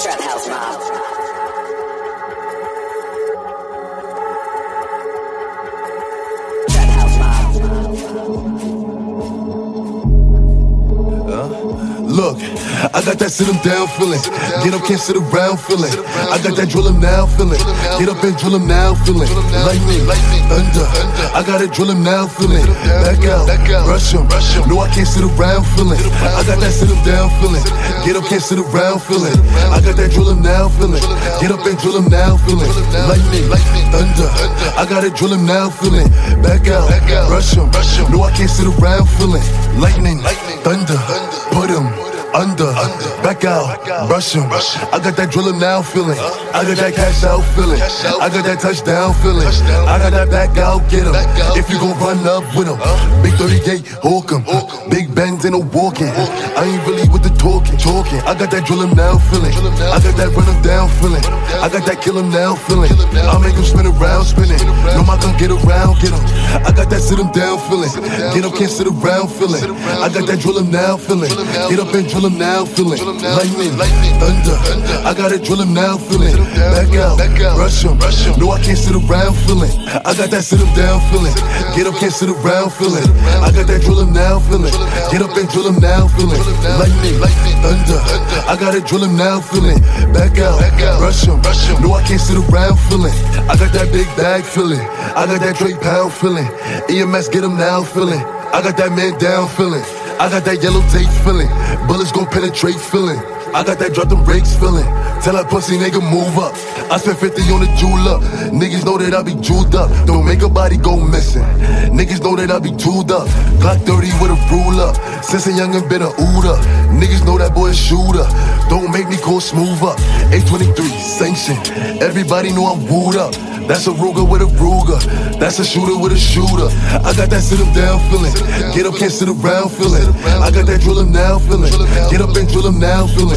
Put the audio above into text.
Trap House Mob. Trap House Look, I got that sit 'em down feeling. Get up, can't sit around feeling. I got that drill 'em now feeling. Get up and drill 'em now feeling. Lightning, thunder. I got it drill 'em now feeling. Back out, rush 'em. No, I can't sit around feeling. I got that sit 'em down feeling. Get up, can't sit around feeling. I got that drill 'em now feeling. Get up and drill 'em now feeling. Lightning, thunder. I got it drill 'em now feeling. Back out, rush 'em. No, I can't sit around feeling. Lightning, thunder. 'Em under, back out, rush 'em. I got that drillin' now feeling. I got that cash out feeling. I got that touchdown feeling. I got that back out, get 'em. If you gon' run up with 'em, big 38, hawk 'em. Big bends ain't a walking. I ain't really with the talking, talking. I got that drillin' now feeling. I got that run 'em down feeling. I got that kill 'em now feeling. I make 'em spin around, spinning. No, I can get around, get 'em. I got that sit 'em down feeling. Get up, can't sit around feeling. I got that drill 'em now feeling. Get up and drill 'em now feeling. Lightning, lightning, thunder. I got it drill 'em now feeling. Back out, back out rush 'em. No, I can't sit around feeling. I got that sit 'em down feeling. Get up, can't sit around feeling. I got that drill 'em now feeling. Get up and drill 'em now feeling. Lightning, lightning, thunder. I got it drill 'em now feeling. Back out, rush 'em. No, I can't sit around feeling. I got that big bag feeling. I got that Drake pound feeling. EMS get 'em now feeling. I got that man down feeling. I got that yellow tape feeling. Bullets gon' penetrate feeling. I got that drop them brakes feeling. Tell that pussy nigga move up. I spent 50 on the jewel up. Niggas know that I be jeweled up. Don't make a body go missing. Niggas know that I be jeweled up. Glock 30 with a ruler. Since a youngin' been a ooter. Niggas know that boy a shooter. Don't make me go smooth up. 823 sanction. Everybody know I'm wooed up. That's a Ruger with a Ruger. That's a shooter with a shooter. I got that sit 'em down feeling. Get up, can't sit around feeling. I got that drill 'em now feeling. Get up and drill 'em now feeling.